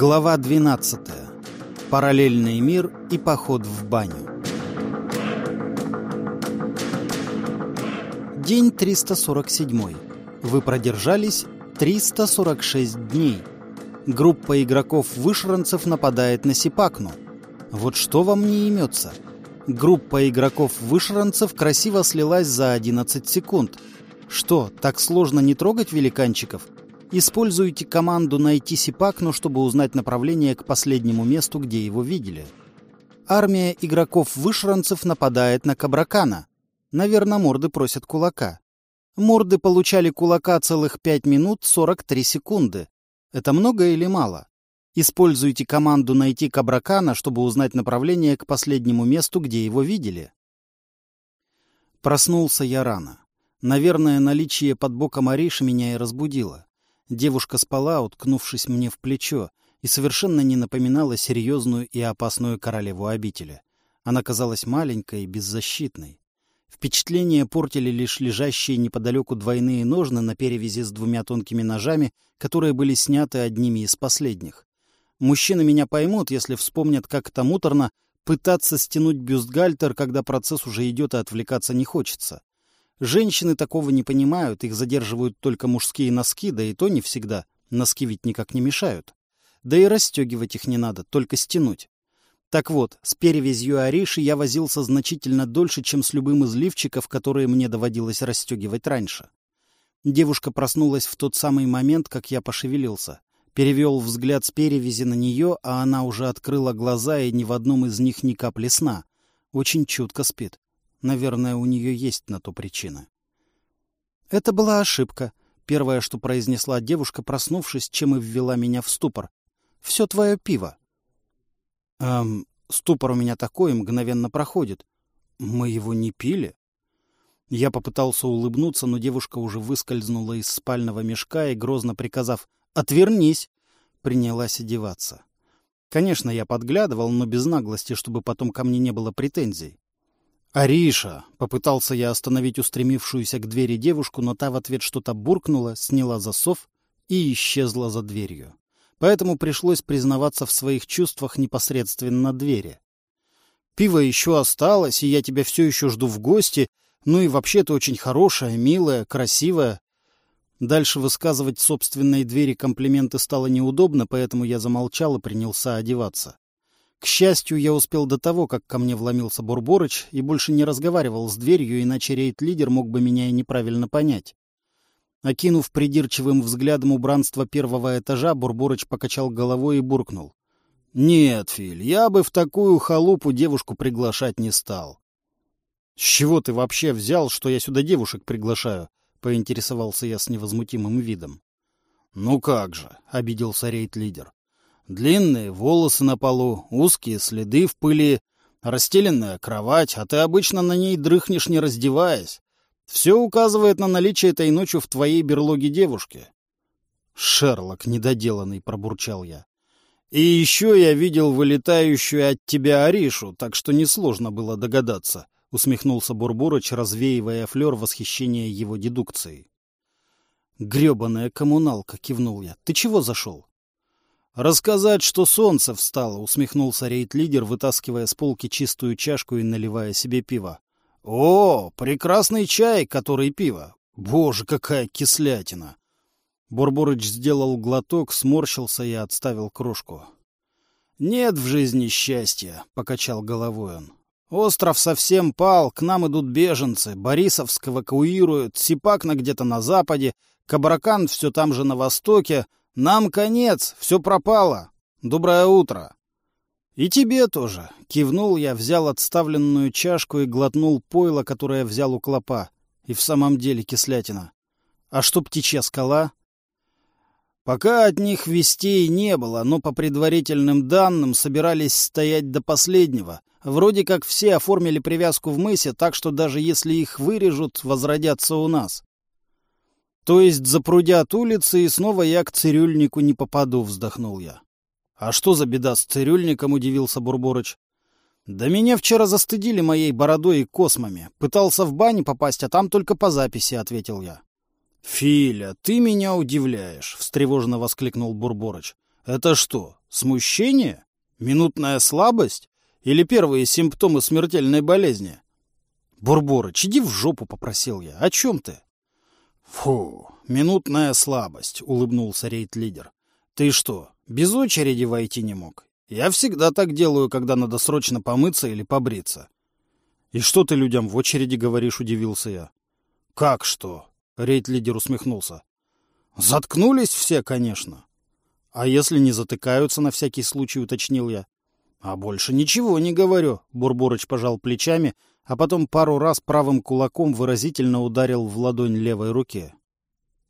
Глава 12. Параллельный мир и поход в баню. День 347. Вы продержались 346 дней. Группа игроков-вышранцев нападает на Сипакну. Вот что вам не имется? Группа игроков-вышранцев красиво слилась за 11 секунд. Что, так сложно не трогать великанчиков? Используйте команду «Найти Сипакну», чтобы узнать направление к последнему месту, где его видели. Армия игроков-вышранцев нападает на Кабракана. Наверное, морды просят кулака. Морды получали кулака целых 5 минут 43 секунды. Это много или мало? Используйте команду «Найти Кабракана», чтобы узнать направление к последнему месту, где его видели. Проснулся я рано. Наверное, наличие под боком Ариши меня и разбудило. Девушка спала, уткнувшись мне в плечо, и совершенно не напоминала серьезную и опасную королеву обители. Она казалась маленькой и беззащитной. Впечатление портили лишь лежащие неподалеку двойные ножны на перевязи с двумя тонкими ножами, которые были сняты одними из последних. Мужчины меня поймут, если вспомнят, как это муторно пытаться стянуть бюстгальтер, когда процесс уже идет и отвлекаться не хочется. Женщины такого не понимают, их задерживают только мужские носки, да и то не всегда. Носки ведь никак не мешают. Да и расстегивать их не надо, только стянуть. Так вот, с перевязью Ариши я возился значительно дольше, чем с любым из лифчиков, которые мне доводилось расстегивать раньше. Девушка проснулась в тот самый момент, как я пошевелился. Перевел взгляд с перевязи на нее, а она уже открыла глаза, и ни в одном из них ни капли сна. Очень чутко спит. Наверное, у нее есть на то причина. Это была ошибка. Первое, что произнесла девушка, проснувшись, чем и ввела меня в ступор. Все твое пиво. Эм, ступор у меня такой, мгновенно проходит. Мы его не пили? Я попытался улыбнуться, но девушка уже выскользнула из спального мешка и, грозно приказав «Отвернись!», принялась одеваться. Конечно, я подглядывал, но без наглости, чтобы потом ко мне не было претензий. «Ариша!» — попытался я остановить устремившуюся к двери девушку, но та в ответ что-то буркнула, сняла засов и исчезла за дверью. Поэтому пришлось признаваться в своих чувствах непосредственно на двери. «Пиво еще осталось, и я тебя все еще жду в гости. Ну и вообще ты очень хорошая, милая, красивая». Дальше высказывать собственной двери комплименты стало неудобно, поэтому я замолчал и принялся одеваться. К счастью, я успел до того, как ко мне вломился Бурборыч, и больше не разговаривал с дверью, иначе рейд-лидер мог бы меня и неправильно понять. Окинув придирчивым взглядом убранство первого этажа, Бурборыч покачал головой и буркнул. — Нет, Филь, я бы в такую халупу девушку приглашать не стал. — С чего ты вообще взял, что я сюда девушек приглашаю? — поинтересовался я с невозмутимым видом. — Ну как же, — обиделся рейд-лидер. Длинные волосы на полу, узкие следы в пыли, расстеленная кровать, а ты обычно на ней дрыхнешь, не раздеваясь. Все указывает на наличие этой ночью в твоей берлоге девушки. Шерлок недоделанный, пробурчал я. И еще я видел вылетающую от тебя Аришу, так что несложно было догадаться, усмехнулся Бурбурыч, развеивая флер восхищения его дедукцией. Гребаная коммуналка, кивнул я. Ты чего зашел? «Рассказать, что солнце встало», — усмехнулся рейд-лидер, вытаскивая с полки чистую чашку и наливая себе пиво. «О, прекрасный чай, который пиво! Боже, какая кислятина!» Бурбурыч сделал глоток, сморщился и отставил кружку. «Нет в жизни счастья», — покачал головой он. «Остров совсем пал, к нам идут беженцы, Борисовск эвакуируют, Сипакна где-то на западе, Кабракан все там же на востоке, нам конец, все пропало. Доброе утро. И тебе тоже. Кивнул я, взял отставленную чашку и глотнул пойло, которое взял у клопа. И в самом деле кислятина. А что птичья скала? Пока от них вестей не было, но по предварительным данным собирались стоять до последнего. Вроде как все оформили привязку в мысе, так что даже если их вырежут, возродятся у нас. То есть запрудят улицы, и снова я к цирюльнику не попаду, вздохнул я. А что за беда с цирюльником, удивился Бурборыч. Да меня вчера застыдили моей бородой и космами. Пытался в бане попасть, а там только по записи, ответил я. Филя, ты меня удивляешь, встревоженно воскликнул Бурборыч. Это что, смущение? Минутная слабость? Или первые симптомы смертельной болезни? Бурборыч, иди в жопу, попросил я. О чем ты? Фу, минутная слабость, улыбнулся рейд-лидер. Ты что, без очереди войти не мог? Я всегда так делаю, когда надо срочно помыться или побриться. И что ты людям в очереди говоришь, удивился я. Как что? Рейд-лидер усмехнулся. Заткнулись все, конечно. А если не затыкаются, на всякий случай уточнил я. А больше ничего не говорю, Бурборыч пожал плечами, а потом пару раз правым кулаком выразительно ударил в ладонь левой руке.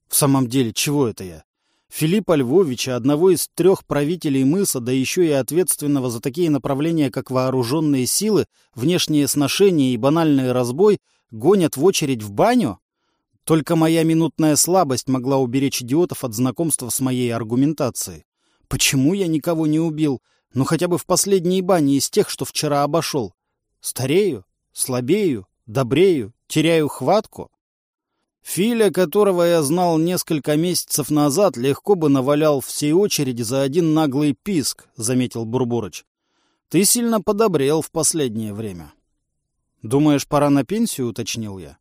В самом деле, чего это я? Филиппа Львовича, одного из трех правителей мыса, да еще и ответственного за такие направления, как вооруженные силы, внешние сношения и банальный разбой, гонят в очередь в баню? Только моя минутная слабость могла уберечь идиотов от знакомства с моей аргументацией. Почему я никого не убил? Ну хотя бы в последней бане из тех, что вчера обошел. Старею? Слабею? Добрею? Теряю хватку? Филя, которого я знал несколько месяцев назад, легко бы навалял всей очереди за один наглый писк, — заметил Бурбурыч. Ты сильно подобрел в последнее время. Думаешь, пора на пенсию, — уточнил я.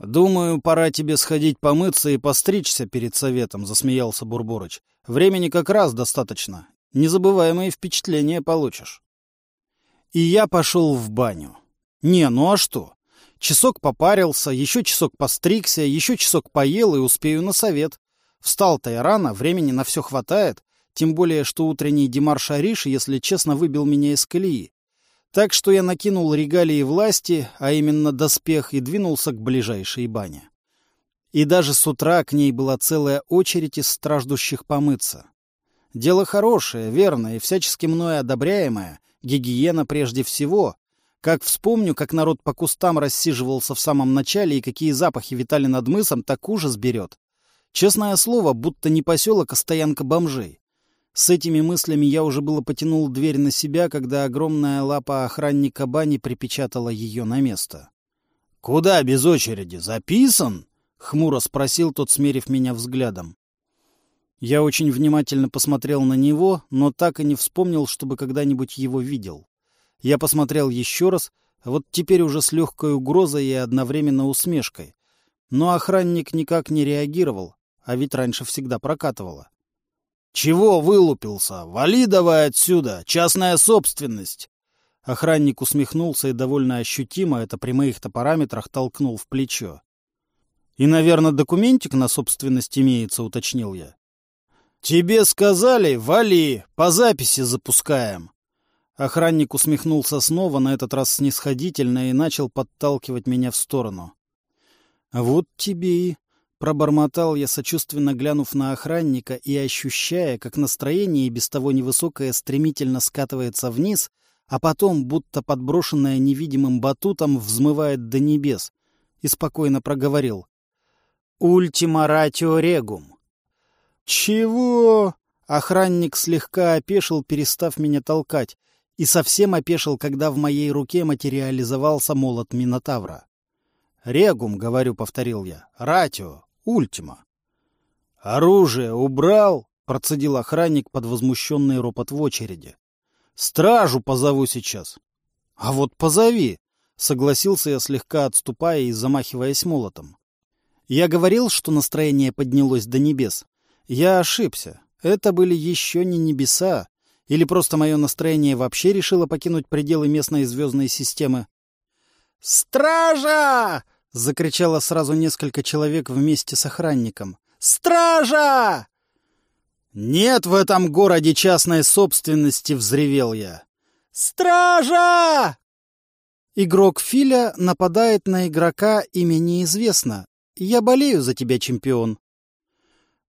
Думаю, пора тебе сходить помыться и постричься перед советом, — засмеялся Бурбурыч. Времени как раз достаточно. Незабываемые впечатления получишь. И я пошел в баню. Не, ну а что? Часок попарился, еще часок постригся, еще часок поел и успею на совет. Встал-то я рано, времени на все хватает, тем более, что утренний Димар Ариш, если честно, выбил меня из колеи. Так что я накинул регалии власти, а именно доспех, и двинулся к ближайшей бане. И даже с утра к ней была целая очередь из страждущих помыться. Дело хорошее, верное и всячески мною одобряемое, гигиена прежде всего, как вспомню, как народ по кустам рассиживался в самом начале и какие запахи витали над мысом, так ужас берет. Честное слово, будто не поселок, а стоянка бомжей. С этими мыслями я уже было потянул дверь на себя, когда огромная лапа охранника бани припечатала ее на место. — Куда без очереди? Записан? — хмуро спросил тот, смерив меня взглядом. Я очень внимательно посмотрел на него, но так и не вспомнил, чтобы когда-нибудь его видел. Я посмотрел еще раз, вот теперь уже с легкой угрозой и одновременно усмешкой. Но охранник никак не реагировал, а ведь раньше всегда прокатывало. «Чего вылупился? Вали давай отсюда! Частная собственность!» Охранник усмехнулся и довольно ощутимо, это при моих-то параметрах, толкнул в плечо. «И, наверное, документик на собственность имеется», — уточнил я. «Тебе сказали, вали, по записи запускаем», Охранник усмехнулся снова, на этот раз снисходительно, и начал подталкивать меня в сторону. «Вот тебе и...» — пробормотал я, сочувственно глянув на охранника и ощущая, как настроение и без того невысокое стремительно скатывается вниз, а потом, будто подброшенное невидимым батутом, взмывает до небес, и спокойно проговорил. «Ультима ратио регум». «Чего?» Охранник слегка опешил, перестав меня толкать и совсем опешил, когда в моей руке материализовался молот Минотавра. «Регум», — говорю, — повторил я, — «ратио, ультима». «Оружие убрал?» — процедил охранник под возмущенный ропот в очереди. «Стражу позову сейчас». «А вот позови», — согласился я, слегка отступая и замахиваясь молотом. Я говорил, что настроение поднялось до небес. Я ошибся. Это были еще не небеса, или просто мое настроение вообще решило покинуть пределы местной звездной системы? «Стража!» — закричало сразу несколько человек вместе с охранником. «Стража!» «Нет в этом городе частной собственности!» — взревел я. «Стража!» Игрок Филя нападает на игрока, имя неизвестно. Я болею за тебя, чемпион.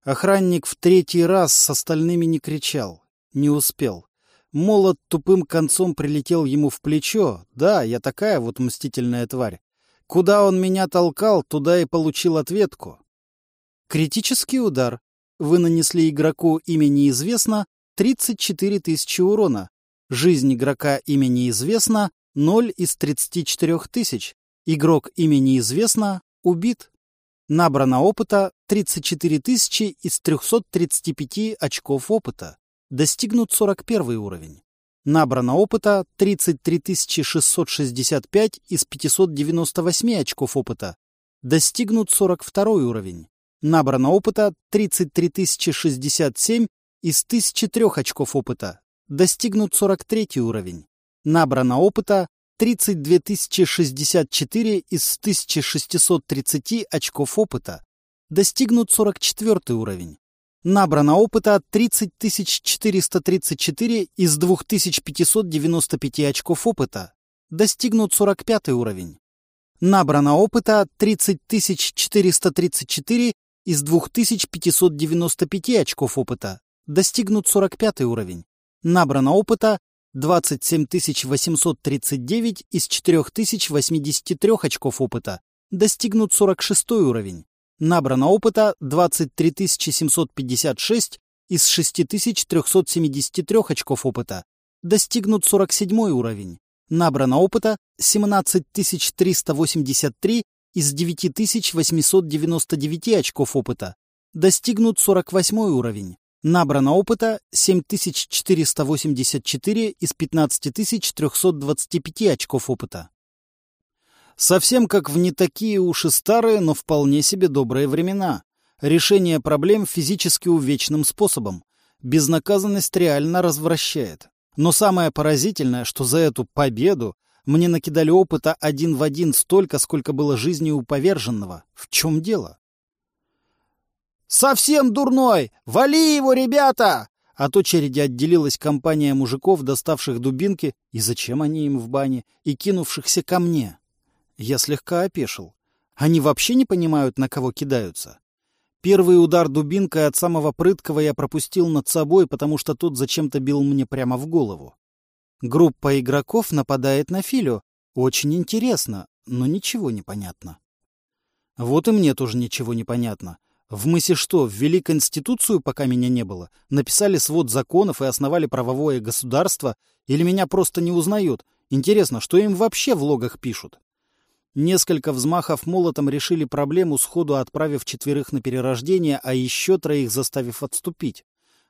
Охранник в третий раз с остальными не кричал. Не успел. Молот тупым концом прилетел ему в плечо. Да, я такая вот мстительная тварь. Куда он меня толкал, туда и получил ответку. Критический удар. Вы нанесли игроку имя неизвестно 34 тысячи урона. Жизнь игрока имя неизвестно 0 из 34 тысяч. Игрок имя неизвестно убит. Набрано опыта 34 тысячи из 335 очков опыта. Достигнут 41 уровень. Набрано опыта 33 665 из 598 очков опыта. Достигнут 42 уровень. Набрано опыта 33 067 из 1003 очков опыта. Достигнут 43 уровень. Набрано опыта 32 064 из 1630 очков опыта. Достигнут 44 уровень. Набрано опыта 30 434 из 2595 очков опыта. Достигнут 45 уровень. Набрано опыта 30 434 из 2595 очков опыта. Достигнут 45 уровень. Набрано опыта 27 839 из 4083 очков опыта. Достигнут 46 уровень. Набрано опыта 23 756 из 6373 очков опыта. Достигнут 47 уровень. Набрано опыта 17 383 из 9899 очков опыта. Достигнут 48 уровень. Набрано опыта 7484 из 15325 очков опыта. Совсем как в не такие уж и старые, но вполне себе добрые времена. Решение проблем физически увечным способом. Безнаказанность реально развращает. Но самое поразительное, что за эту победу мне накидали опыта один в один столько, сколько было жизни у поверженного. В чем дело? «Совсем дурной! Вали его, ребята!» От очереди отделилась компания мужиков, доставших дубинки, и зачем они им в бане, и кинувшихся ко мне. Я слегка опешил. Они вообще не понимают, на кого кидаются. Первый удар дубинкой от самого прыткого я пропустил над собой, потому что тот зачем-то бил мне прямо в голову. Группа игроков нападает на Филю. Очень интересно, но ничего не понятно. Вот и мне тоже ничего не понятно. В мысе что, ввели Конституцию, пока меня не было? Написали свод законов и основали правовое государство? Или меня просто не узнают? Интересно, что им вообще в логах пишут? Несколько взмахов молотом решили проблему, сходу отправив четверых на перерождение, а еще троих заставив отступить.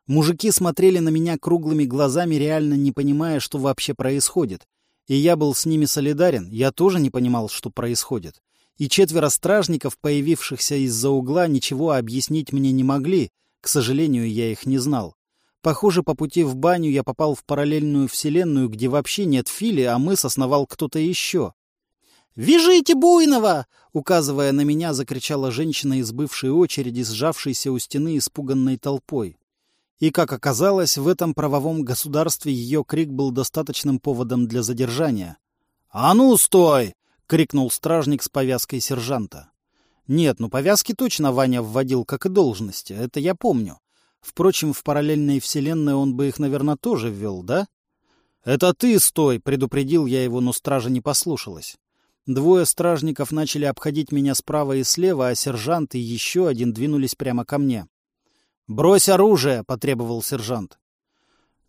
Мужики смотрели на меня круглыми глазами, реально не понимая, что вообще происходит. И я был с ними солидарен, я тоже не понимал, что происходит. И четверо стражников, появившихся из-за угла, ничего объяснить мне не могли, к сожалению, я их не знал. Похоже, по пути в баню я попал в параллельную вселенную, где вообще нет Фили, а мыс основал кто-то еще. «Вяжите Буйного!» — указывая на меня, закричала женщина из бывшей очереди, сжавшейся у стены испуганной толпой. И, как оказалось, в этом правовом государстве ее крик был достаточным поводом для задержания. «А ну, стой!» — крикнул стражник с повязкой сержанта. Нет, ну повязки точно Ваня вводил, как и должности, это я помню. Впрочем, в параллельной вселенной он бы их, наверное, тоже ввел, да? «Это ты стой!» — предупредил я его, но стража не послушалась. Двое стражников начали обходить меня справа и слева, а сержант и еще один двинулись прямо ко мне. «Брось оружие!» — потребовал сержант.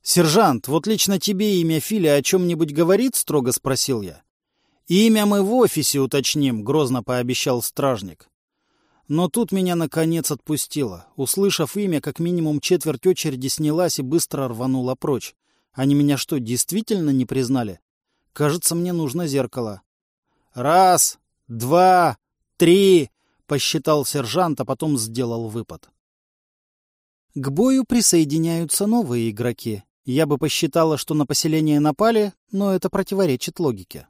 «Сержант, вот лично тебе имя Филя о чем-нибудь говорит?» — строго спросил я. «Имя мы в офисе уточним», — грозно пообещал стражник. Но тут меня, наконец, отпустило. Услышав имя, как минимум четверть очереди снялась и быстро рванула прочь. Они меня что, действительно не признали? Кажется, мне нужно зеркало. «Раз, два, три!» — посчитал сержант, а потом сделал выпад. К бою присоединяются новые игроки. Я бы посчитала, что на поселение напали, но это противоречит логике.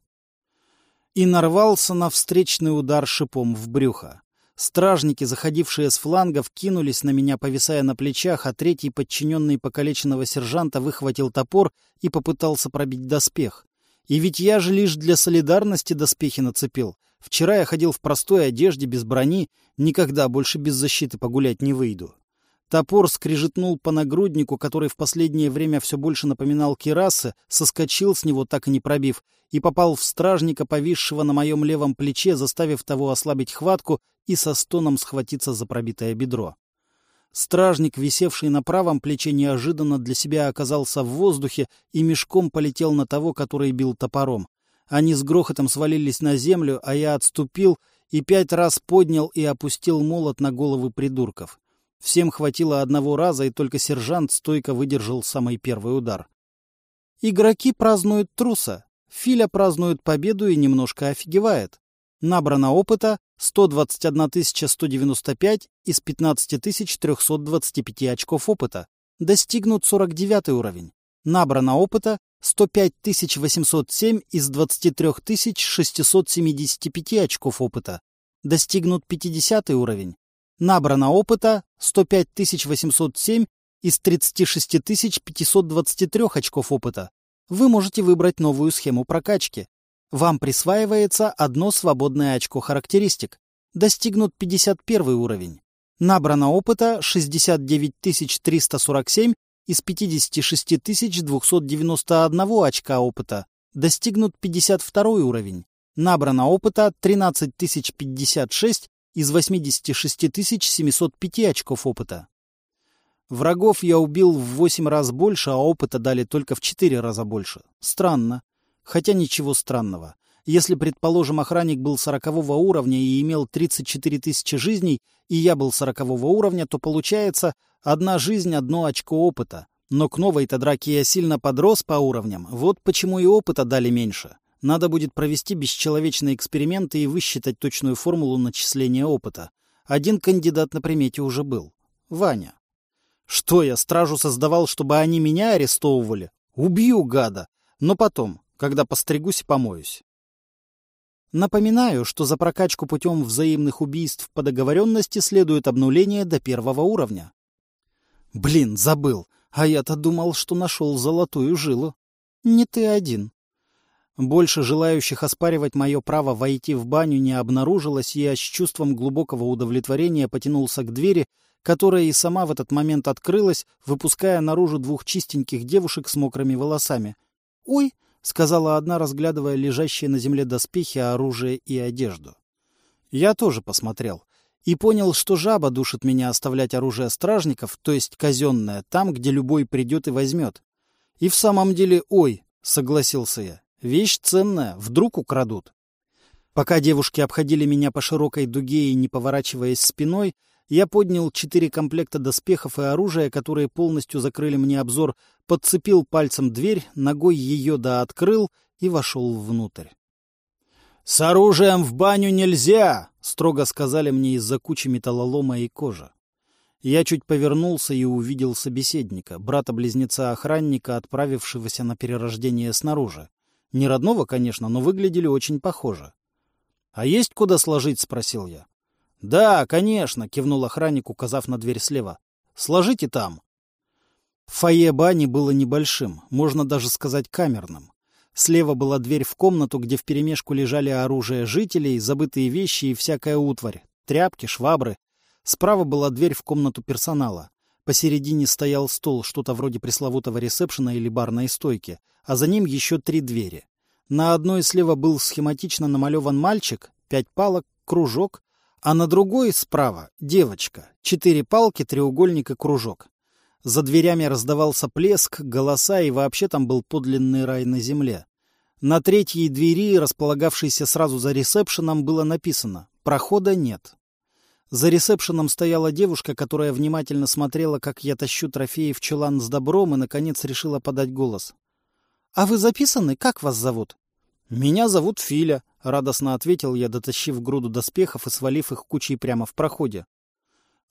И нарвался на встречный удар шипом в брюхо. Стражники, заходившие с флангов, кинулись на меня, повисая на плечах, а третий, подчиненный покалеченного сержанта, выхватил топор и попытался пробить доспех. И ведь я же лишь для солидарности доспехи нацепил. Вчера я ходил в простой одежде, без брони, никогда больше без защиты погулять не выйду. Топор скрежетнул по нагруднику, который в последнее время все больше напоминал кирасы, соскочил с него, так и не пробив, и попал в стражника, повисшего на моем левом плече, заставив того ослабить хватку и со стоном схватиться за пробитое бедро. Стражник, висевший на правом плече, неожиданно для себя оказался в воздухе и мешком полетел на того, который бил топором. Они с грохотом свалились на землю, а я отступил и пять раз поднял и опустил молот на головы придурков. Всем хватило одного раза, и только сержант стойко выдержал самый первый удар. Игроки празднуют труса. Филя празднует победу и немножко офигевает. Набрано опыта 121 195 из 15 325 очков опыта. Достигнут 49 уровень. Набрано опыта 105 807 из 23 675 очков опыта. Достигнут 50 уровень. Набрано опыта 105 807 из 36 523 очков опыта. Вы можете выбрать новую схему прокачки. Вам присваивается одно свободное очко характеристик. Достигнут 51 уровень. Набрано опыта 69 347 из 56 291 очка опыта. Достигнут 52 уровень. Набрано опыта 13 056 из 86 705 очков опыта. Врагов я убил в 8 раз больше, а опыта дали только в 4 раза больше. Странно. Хотя ничего странного. Если, предположим, охранник был 40 уровня и имел 34 тысячи жизней, и я был 40 уровня, то получается одна жизнь, одно очко опыта. Но к новой-то драке я сильно подрос по уровням, вот почему и опыта дали меньше. Надо будет провести бесчеловечные эксперименты и высчитать точную формулу начисления опыта. Один кандидат на примете уже был. Ваня. Что я, стражу создавал, чтобы они меня арестовывали? Убью, гада. Но потом, когда постригусь и помоюсь. Напоминаю, что за прокачку путем взаимных убийств по договоренности следует обнуление до первого уровня. Блин, забыл. А я-то думал, что нашел золотую жилу. Не ты один. Больше желающих оспаривать мое право войти в баню не обнаружилось, и я с чувством глубокого удовлетворения потянулся к двери, которая и сама в этот момент открылась, выпуская наружу двух чистеньких девушек с мокрыми волосами. «Ой!» — сказала одна, разглядывая лежащие на земле доспехи, оружие и одежду. Я тоже посмотрел и понял, что жаба душит меня оставлять оружие стражников, то есть казенное, там, где любой придет и возьмет. И в самом деле, ой, согласился я, вещь ценная, вдруг украдут. Пока девушки обходили меня по широкой дуге и не поворачиваясь спиной, я поднял четыре комплекта доспехов и оружия, которые полностью закрыли мне обзор, подцепил пальцем дверь, ногой ее да открыл и вошел внутрь. «С оружием в баню нельзя!» — строго сказали мне из-за кучи металлолома и кожи. Я чуть повернулся и увидел собеседника, брата-близнеца охранника, отправившегося на перерождение снаружи. Не родного, конечно, но выглядели очень похоже. «А есть куда сложить?» — спросил я. «Да, конечно», — кивнул охранник, указав на дверь слева. «Сложите там». Фойе бани было небольшим, можно даже сказать камерным. Слева была дверь в комнату, где вперемешку лежали оружие жителей, забытые вещи и всякая утварь, тряпки, швабры. Справа была дверь в комнату персонала. Посередине стоял стол, что-то вроде пресловутого ресепшена или барной стойки, а за ним еще три двери. На одной слева был схематично намалеван мальчик, пять палок, кружок, а на другой справа — девочка, четыре палки, треугольник и кружок. За дверями раздавался плеск, голоса, и вообще там был подлинный рай на земле. На третьей двери, располагавшейся сразу за ресепшеном, было написано «Прохода нет». За ресепшеном стояла девушка, которая внимательно смотрела, как я тащу трофеи в чулан с добром, и, наконец, решила подать голос. «А вы записаны? Как вас зовут?» «Меня зовут Филя», — радостно ответил я, дотащив груду доспехов и свалив их кучей прямо в проходе.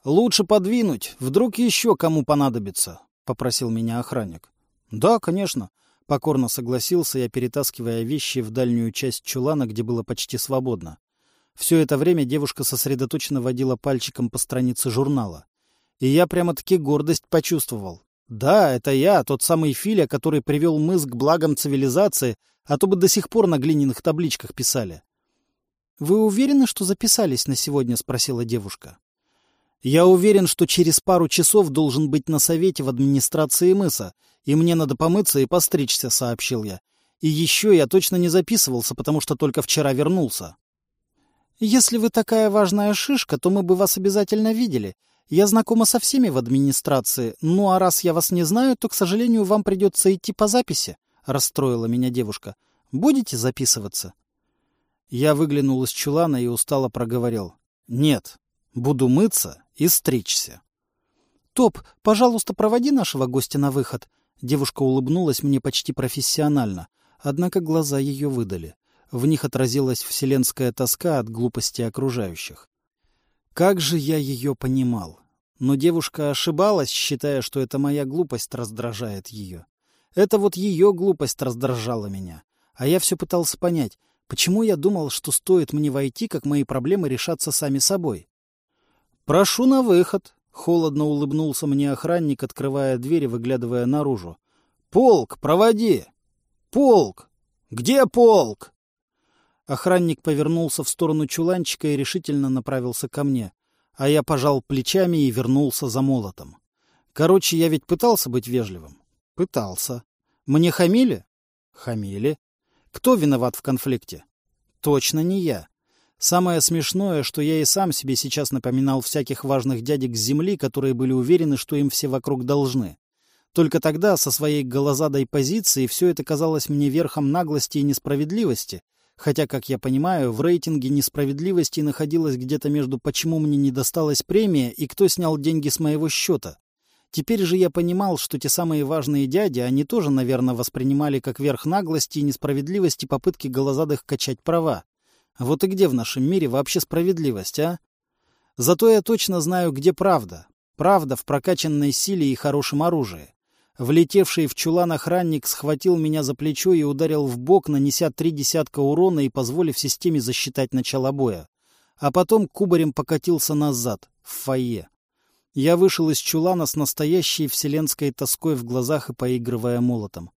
«Лучше подвинуть, вдруг еще кому понадобится», — попросил меня охранник. «Да, конечно», — покорно согласился я, перетаскивая вещи в дальнюю часть чулана, где было почти свободно. Все это время девушка сосредоточенно водила пальчиком по странице журнала. И я прямо-таки гордость почувствовал. Да, это я, тот самый Филя, который привел мыс к благам цивилизации, а то бы до сих пор на глиняных табличках писали. — Вы уверены, что записались на сегодня? — спросила девушка. — Я уверен, что через пару часов должен быть на совете в администрации мыса, и мне надо помыться и постричься, — сообщил я. И еще я точно не записывался, потому что только вчера вернулся. — Если вы такая важная шишка, то мы бы вас обязательно видели. Я знакома со всеми в администрации, ну а раз я вас не знаю, то, к сожалению, вам придется идти по записи, — расстроила меня девушка. — Будете записываться? Я выглянул из чулана и устало проговорил. — Нет, буду мыться и стричься. «Топ, пожалуйста, проводи нашего гостя на выход». Девушка улыбнулась мне почти профессионально, однако глаза ее выдали. В них отразилась вселенская тоска от глупости окружающих. Как же я ее понимал! Но девушка ошибалась, считая, что это моя глупость раздражает ее. Это вот ее глупость раздражала меня. А я все пытался понять, почему я думал, что стоит мне войти, как мои проблемы решатся сами собой. «Прошу на выход», — холодно улыбнулся мне охранник, открывая дверь и выглядывая наружу. «Полк, проводи!» «Полк! Где полк?» Охранник повернулся в сторону чуланчика и решительно направился ко мне, а я пожал плечами и вернулся за молотом. Короче, я ведь пытался быть вежливым. Пытался. Мне хамили? Хамили. Кто виноват в конфликте? Точно не я. Самое смешное, что я и сам себе сейчас напоминал всяких важных дядек с земли, которые были уверены, что им все вокруг должны. Только тогда, со своей голозадой позиции, все это казалось мне верхом наглости и несправедливости, хотя, как я понимаю, в рейтинге несправедливости находилось где-то между «почему мне не досталась премия» и «кто снял деньги с моего счета». Теперь же я понимал, что те самые важные дяди, они тоже, наверное, воспринимали как верх наглости и несправедливости попытки голозадых качать права. Вот и где в нашем мире вообще справедливость, а? Зато я точно знаю, где правда. Правда в прокачанной силе и хорошем оружии. Влетевший в чулан охранник схватил меня за плечо и ударил в бок, нанеся три десятка урона и позволив системе засчитать начало боя. А потом кубарем покатился назад, в фойе. Я вышел из чулана с настоящей вселенской тоской в глазах и поигрывая молотом.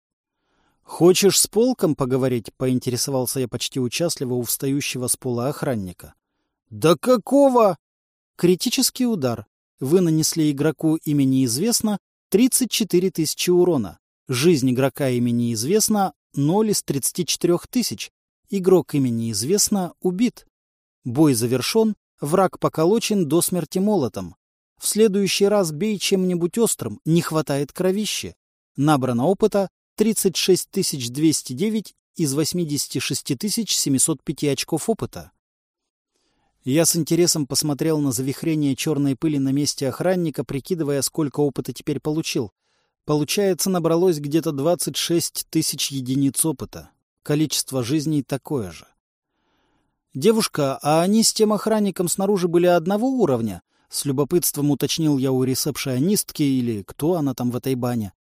«Хочешь с полком поговорить?» — поинтересовался я почти участливо у встающего с пола охранника. «Да какого?» «Критический удар. Вы нанесли игроку имя неизвестно 34 тысячи урона. Жизнь игрока имени известна 0 из 34 тысяч. Игрок имени известно убит. Бой завершен, враг поколочен до смерти молотом. В следующий раз бей чем-нибудь острым, не хватает кровищи. Набрано опыта 36 209 из 86 705 очков опыта. Я с интересом посмотрел на завихрение черной пыли на месте охранника, прикидывая, сколько опыта теперь получил. Получается, набралось где-то 26 тысяч единиц опыта. Количество жизней такое же. «Девушка, а они с тем охранником снаружи были одного уровня?» С любопытством уточнил я у ресепшионистки или кто она там в этой бане.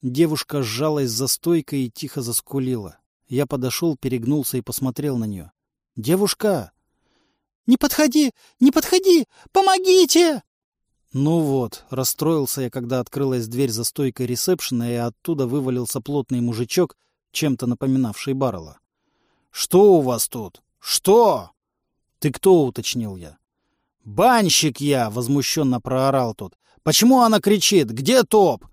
Девушка сжалась за стойкой и тихо заскулила. Я подошел, перегнулся и посмотрел на нее. «Девушка!» «Не подходи! Не подходи! Помогите!» Ну вот, расстроился я, когда открылась дверь за стойкой ресепшена, и оттуда вывалился плотный мужичок, чем-то напоминавший Баррелла. «Что у вас тут? Что?» «Ты кто?» — уточнил я. «Банщик я!» — возмущенно проорал тут. «Почему она кричит? Где топ?»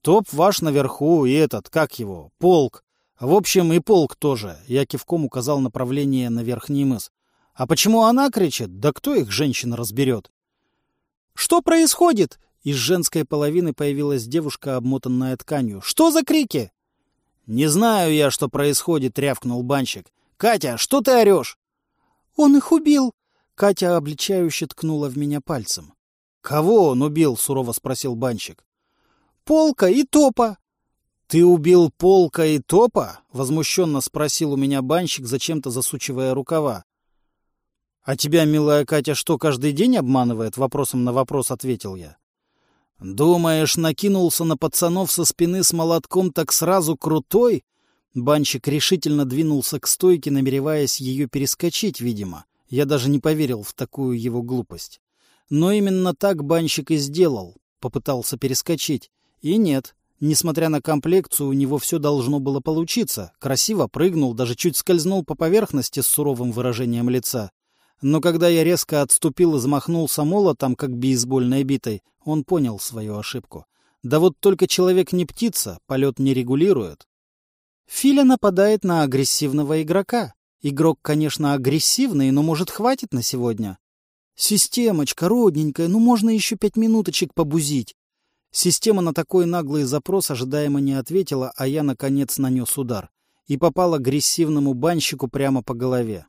«Топ ваш наверху, и этот, как его, полк. В общем, и полк тоже». Я кивком указал направление на верхний мыс. А почему она кричит? Да кто их, женщин, разберет? «Что происходит?» Из женской половины появилась девушка, обмотанная тканью. «Что за крики?» «Не знаю я, что происходит», — рявкнул банщик. «Катя, что ты орешь?» «Он их убил!» Катя обличающе ткнула в меня пальцем. «Кого он убил?» — сурово спросил банщик. «Полка и топа!» «Ты убил полка и топа?» — возмущенно спросил у меня банщик, зачем-то засучивая рукава. «А тебя, милая Катя, что, каждый день обманывает?» — вопросом на вопрос ответил я. «Думаешь, накинулся на пацанов со спины с молотком так сразу крутой?» Банщик решительно двинулся к стойке, намереваясь ее перескочить, видимо. Я даже не поверил в такую его глупость. Но именно так банщик и сделал. Попытался перескочить. И нет. Несмотря на комплекцию, у него все должно было получиться. Красиво прыгнул, даже чуть скользнул по поверхности с суровым выражением лица. Но когда я резко отступил и замахнулся молотом, как бейсбольной битой, он понял свою ошибку. Да вот только человек не птица, полет не регулирует. Филя нападает на агрессивного игрока. Игрок, конечно, агрессивный, но, может, хватит на сегодня? Системочка, родненькая, ну можно еще пять минуточек побузить. Система на такой наглый запрос ожидаемо не ответила, а я, наконец, нанес удар. И попал агрессивному банщику прямо по голове.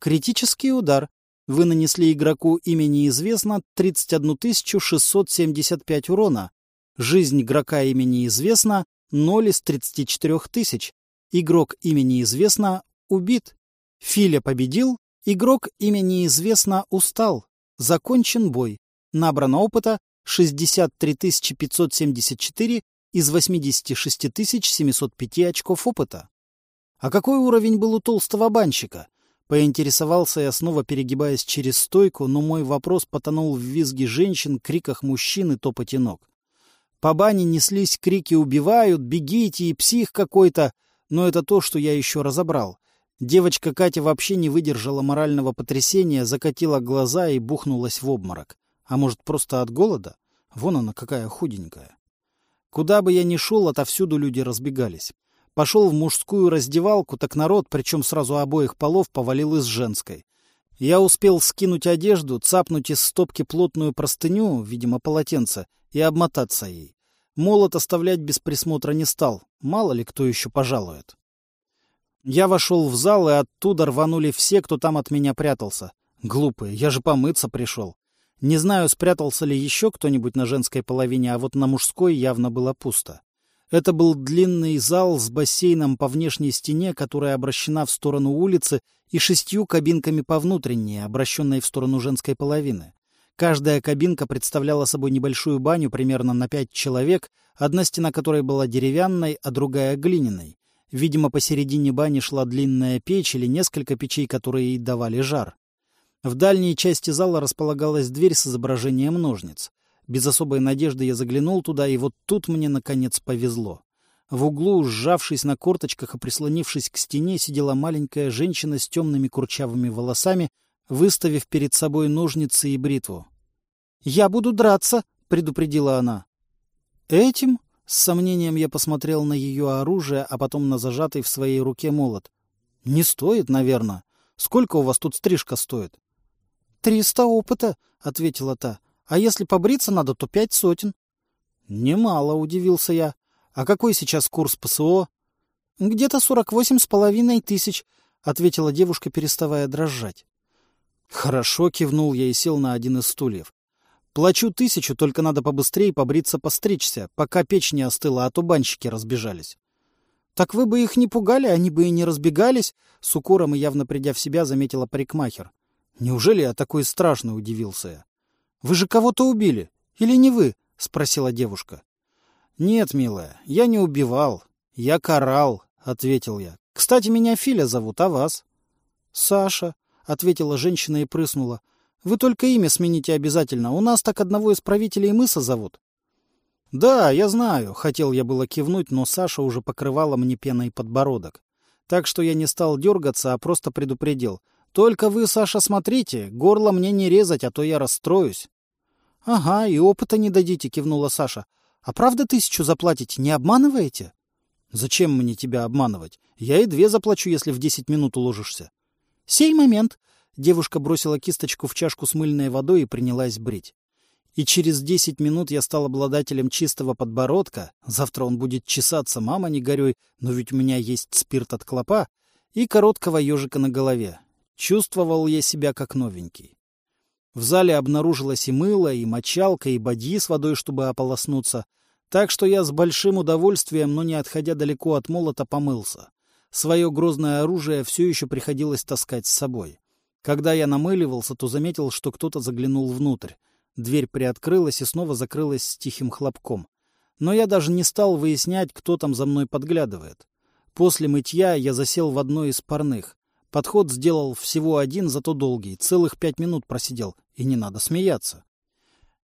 Критический удар. Вы нанесли игроку имя неизвестно 31 675 урона. Жизнь игрока имени известно 0 из 34 тысяч. Игрок имени известно убит. Филя победил. Игрок имени известно устал. Закончен бой. Набрано опыта 63 574 из 86 705 очков опыта. А какой уровень был у толстого банщика? Поинтересовался я, снова перегибаясь через стойку, но мой вопрос потонул в визге женщин, криках мужчин и топоте ног. По бане неслись крики «убивают», «бегите» и «псих какой-то», но это то, что я еще разобрал. Девочка Катя вообще не выдержала морального потрясения, закатила глаза и бухнулась в обморок. А может, просто от голода? Вон она какая худенькая. Куда бы я ни шел, отовсюду люди разбегались. Пошел в мужскую раздевалку, так народ, причем сразу обоих полов, повалил из женской. Я успел скинуть одежду, цапнуть из стопки плотную простыню, видимо, полотенце, и обмотаться ей. Молот оставлять без присмотра не стал, мало ли кто еще пожалует. Я вошел в зал, и оттуда рванули все, кто там от меня прятался. Глупые, я же помыться пришел. Не знаю, спрятался ли еще кто-нибудь на женской половине, а вот на мужской явно было пусто. Это был длинный зал с бассейном по внешней стене, которая обращена в сторону улицы, и шестью кабинками по внутренней, обращенной в сторону женской половины. Каждая кабинка представляла собой небольшую баню примерно на пять человек, одна стена которой была деревянной, а другая — глиняной. Видимо, посередине бани шла длинная печь или несколько печей, которые ей давали жар. В дальней части зала располагалась дверь с изображением ножниц. Без особой надежды я заглянул туда, и вот тут мне, наконец, повезло. В углу, сжавшись на корточках и прислонившись к стене, сидела маленькая женщина с темными курчавыми волосами, выставив перед собой ножницы и бритву. — Я буду драться, — предупредила она. — Этим? — с сомнением я посмотрел на ее оружие, а потом на зажатый в своей руке молот. — Не стоит, наверное. Сколько у вас тут стрижка стоит? — Триста опыта, — ответила та. А если побриться надо, то пять сотен. — Немало, — удивился я. — А какой сейчас курс ПСО? — Где-то сорок восемь с половиной тысяч, — ответила девушка, переставая дрожать. — Хорошо, — кивнул я и сел на один из стульев. — Плачу тысячу, только надо побыстрее побриться постричься, пока печь не остыла, а то банщики разбежались. — Так вы бы их не пугали, они бы и не разбегались, — с укором и явно придя в себя, заметила парикмахер. — Неужели я такой страшный, — удивился я. Вы же кого-то убили. Или не вы? — спросила девушка. — Нет, милая, я не убивал. Я карал, — ответил я. — Кстати, меня Филя зовут, а вас? — Саша, — ответила женщина и прыснула. — Вы только имя смените обязательно. У нас так одного из правителей мыса зовут. — Да, я знаю, — хотел я было кивнуть, но Саша уже покрывала мне пеной подбородок. Так что я не стал дергаться, а просто предупредил — только вы, Саша, смотрите, горло мне не резать, а то я расстроюсь. — Ага, и опыта не дадите, — кивнула Саша. — А правда тысячу заплатите, не обманываете? — Зачем мне тебя обманывать? Я и две заплачу, если в десять минут уложишься. — Сей момент. Девушка бросила кисточку в чашку с мыльной водой и принялась брить. И через десять минут я стал обладателем чистого подбородка. Завтра он будет чесаться, мама, не горюй, но ведь у меня есть спирт от клопа. И короткого ежика на голове. Чувствовал я себя как новенький. В зале обнаружилось и мыло, и мочалка, и бадьи с водой, чтобы ополоснуться, так что я с большим удовольствием, но не отходя далеко от молота, помылся. Свое грозное оружие все еще приходилось таскать с собой. Когда я намыливался, то заметил, что кто-то заглянул внутрь. Дверь приоткрылась и снова закрылась с тихим хлопком. Но я даже не стал выяснять, кто там за мной подглядывает. После мытья я засел в одной из парных. Подход сделал всего один, зато долгий. Целых пять минут просидел. И не надо смеяться.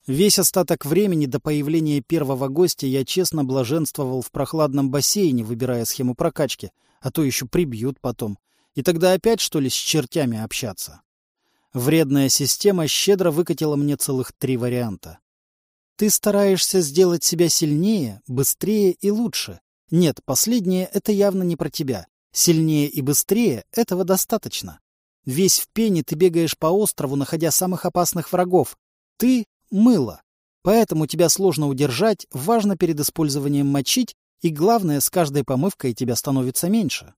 Весь остаток времени до появления первого гостя я честно блаженствовал в прохладном бассейне, выбирая схему прокачки, а то еще прибьют потом. И тогда опять, что ли, с чертями общаться? Вредная система щедро выкатила мне целых три варианта. Ты стараешься сделать себя сильнее, быстрее и лучше. Нет, последнее — это явно не про тебя. Сильнее и быстрее этого достаточно. Весь в пене ты бегаешь по острову, находя самых опасных врагов. Ты — мыло. Поэтому тебя сложно удержать, важно перед использованием мочить, и главное, с каждой помывкой тебя становится меньше.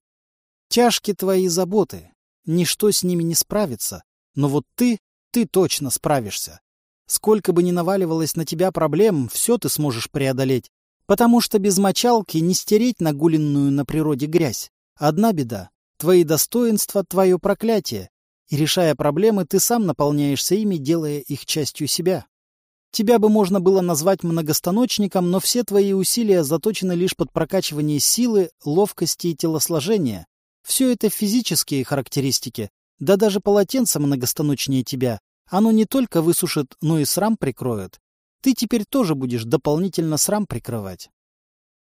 Тяжки твои заботы. Ничто с ними не справится. Но вот ты, ты точно справишься. Сколько бы ни наваливалось на тебя проблем, все ты сможешь преодолеть. Потому что без мочалки не стереть нагуленную на природе грязь. Одна беда — твои достоинства, твое проклятие. И решая проблемы, ты сам наполняешься ими, делая их частью себя. Тебя бы можно было назвать многостаночником, но все твои усилия заточены лишь под прокачивание силы, ловкости и телосложения. Все это физические характеристики. Да даже полотенце многостаночнее тебя. Оно не только высушит, но и срам прикроет. Ты теперь тоже будешь дополнительно срам прикрывать.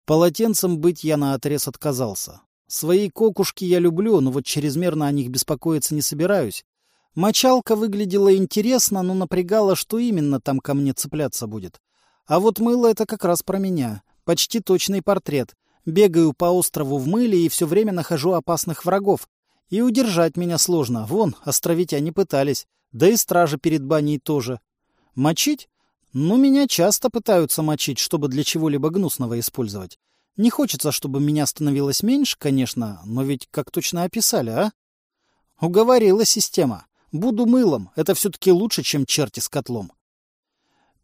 Полотенцем быть я наотрез отказался. Свои кокушки я люблю, но вот чрезмерно о них беспокоиться не собираюсь. Мочалка выглядела интересно, но напрягала, что именно там ко мне цепляться будет. А вот мыло — это как раз про меня. Почти точный портрет. Бегаю по острову в мыле и все время нахожу опасных врагов. И удержать меня сложно. Вон, островитяне пытались. Да и стражи перед баней тоже. Мочить? Ну, меня часто пытаются мочить, чтобы для чего-либо гнусного использовать. Не хочется, чтобы меня становилось меньше, конечно, но ведь как точно описали, а? Уговорила система. Буду мылом, это все-таки лучше, чем черти с котлом.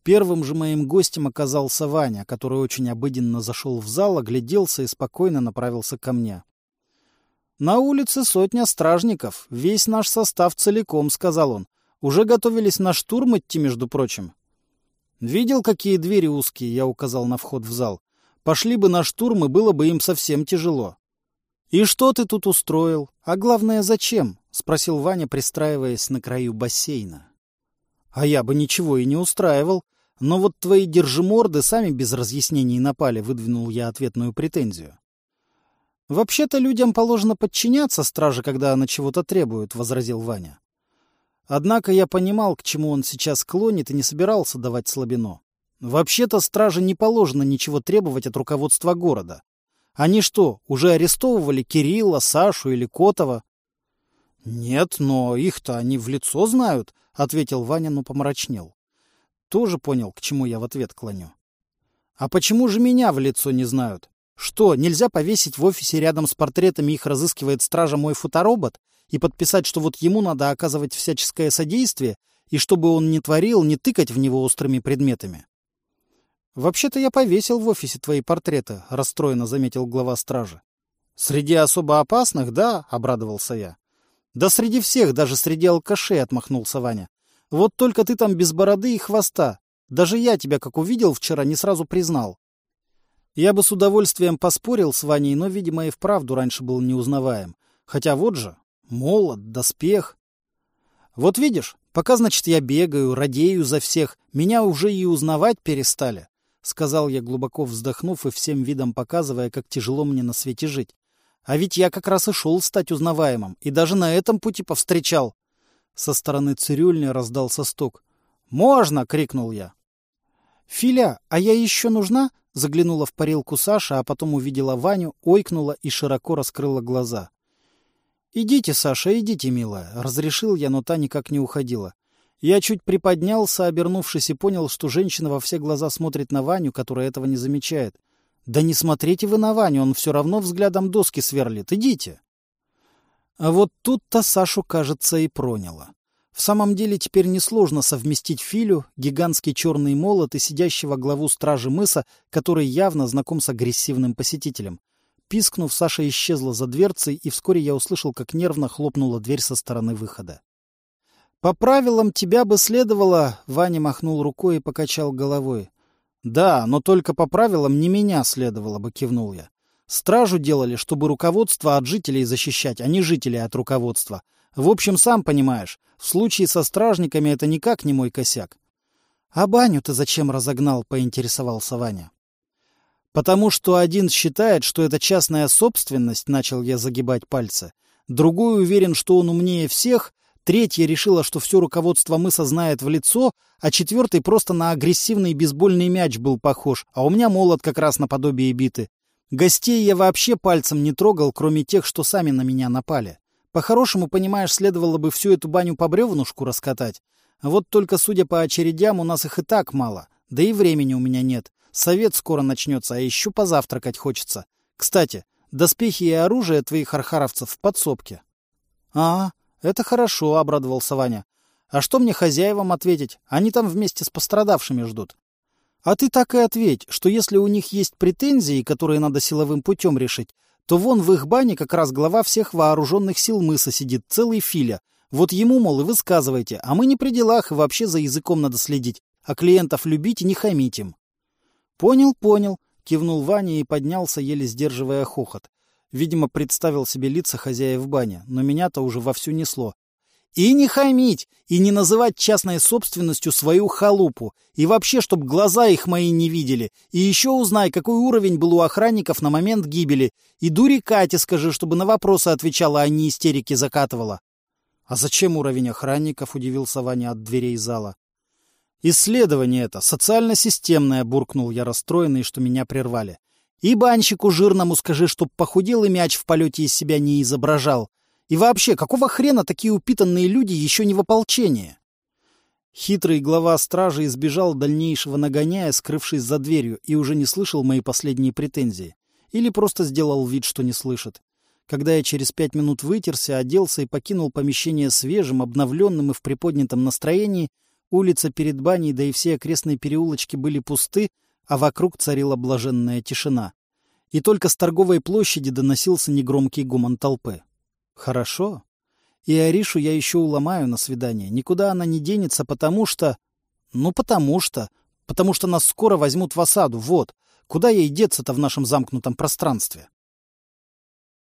Первым же моим гостем оказался Ваня, который очень обыденно зашел в зал, огляделся и спокойно направился ко мне. «На улице сотня стражников, весь наш состав целиком», — сказал он. «Уже готовились на штурм идти, между прочим». «Видел, какие двери узкие?» — я указал на вход в зал. Пошли бы на штурм, и было бы им совсем тяжело. — И что ты тут устроил? А главное, зачем? — спросил Ваня, пристраиваясь на краю бассейна. — А я бы ничего и не устраивал. Но вот твои держиморды сами без разъяснений напали, — выдвинул я ответную претензию. — Вообще-то людям положено подчиняться страже, когда она чего-то требует, — возразил Ваня. Однако я понимал, к чему он сейчас клонит, и не собирался давать слабину. Вообще-то страже не положено ничего требовать от руководства города. Они что, уже арестовывали Кирилла, Сашу или Котова? — Нет, но их-то они в лицо знают, — ответил Ваня, но помрачнел. Тоже понял, к чему я в ответ клоню. — А почему же меня в лицо не знают? Что, нельзя повесить в офисе рядом с портретами их разыскивает стража мой фоторобот и подписать, что вот ему надо оказывать всяческое содействие, и чтобы он не творил, не тыкать в него острыми предметами? «Вообще-то я повесил в офисе твои портреты», — расстроенно заметил глава стражи. «Среди особо опасных, да?» — обрадовался я. «Да среди всех, даже среди алкашей», — отмахнулся Ваня. «Вот только ты там без бороды и хвоста. Даже я тебя, как увидел вчера, не сразу признал». Я бы с удовольствием поспорил с Ваней, но, видимо, и вправду раньше был неузнаваем. Хотя вот же, молот, доспех. Вот видишь, пока, значит, я бегаю, радею за всех, меня уже и узнавать перестали. — сказал я, глубоко вздохнув и всем видом показывая, как тяжело мне на свете жить. «А ведь я как раз и шел стать узнаваемым, и даже на этом пути повстречал». Со стороны цирюльни раздался стук. «Можно!» — крикнул я. «Филя, а я еще нужна?» — заглянула в парилку Саша, а потом увидела Ваню, ойкнула и широко раскрыла глаза. «Идите, Саша, идите, милая», — разрешил я, но та никак не уходила. Я чуть приподнялся, обернувшись, и понял, что женщина во все глаза смотрит на Ваню, которая этого не замечает. «Да не смотрите вы на Ваню, он все равно взглядом доски сверлит. Идите!» А вот тут-то Сашу, кажется, и проняло. В самом деле теперь несложно совместить Филю, гигантский черный молот и сидящего главу стражи мыса, который явно знаком с агрессивным посетителем. Пискнув, Саша исчезла за дверцей, и вскоре я услышал, как нервно хлопнула дверь со стороны выхода. «По правилам тебя бы следовало...» — Ваня махнул рукой и покачал головой. «Да, но только по правилам не меня следовало бы», — кивнул я. «Стражу делали, чтобы руководство от жителей защищать, а не жителей от руководства. В общем, сам понимаешь, в случае со стражниками это никак не мой косяк». «А баню ты зачем разогнал?» — поинтересовался Ваня. «Потому что один считает, что это частная собственность», — начал я загибать пальцы. «Другой уверен, что он умнее всех, Третья решила, что все руководство мыса знает в лицо, а четвертый просто на агрессивный бейсбольный мяч был похож, а у меня молот как раз наподобие биты. Гостей я вообще пальцем не трогал, кроме тех, что сами на меня напали. По-хорошему, понимаешь, следовало бы всю эту баню по бревнушку раскатать. Вот только, судя по очередям, у нас их и так мало. Да и времени у меня нет. Совет скоро начнется, а еще позавтракать хочется. Кстати, доспехи и оружие твоих архаровцев в подсобке. — А, Это хорошо, обрадовался Ваня. А что мне хозяевам ответить? Они там вместе с пострадавшими ждут. А ты так и ответь, что если у них есть претензии, которые надо силовым путем решить, то вон в их бане как раз глава всех вооруженных сил мыса сидит, целый филя. Вот ему, мол, и высказывайте, а мы не при делах, и вообще за языком надо следить, а клиентов любить и не хамить им. Понял, понял, кивнул Ваня и поднялся, еле сдерживая хохот. Видимо, представил себе лица хозяев бани, но меня-то уже вовсю несло. И не хамить, и не называть частной собственностью свою халупу, и вообще, чтоб глаза их мои не видели, и еще узнай, какой уровень был у охранников на момент гибели, и дури Кате скажи, чтобы на вопросы отвечала, а не истерики закатывала. — А зачем уровень охранников? — удивился Ваня от дверей зала. — Исследование это, социально-системное, — буркнул я расстроенный, что меня прервали. И банщику жирному скажи, чтоб похудел и мяч в полете из себя не изображал. И вообще, какого хрена такие упитанные люди еще не в ополчении? Хитрый глава стражи избежал дальнейшего нагоняя, скрывшись за дверью, и уже не слышал мои последние претензии. Или просто сделал вид, что не слышит. Когда я через пять минут вытерся, оделся и покинул помещение свежим, обновленным и в приподнятом настроении, улица перед баней, да и все окрестные переулочки были пусты, а вокруг царила блаженная тишина. И только с торговой площади доносился негромкий гуман толпы. Хорошо. И Аришу я еще уломаю на свидание. Никуда она не денется, потому что... Ну, потому что... Потому что нас скоро возьмут в осаду, вот. Куда ей деться-то в нашем замкнутом пространстве?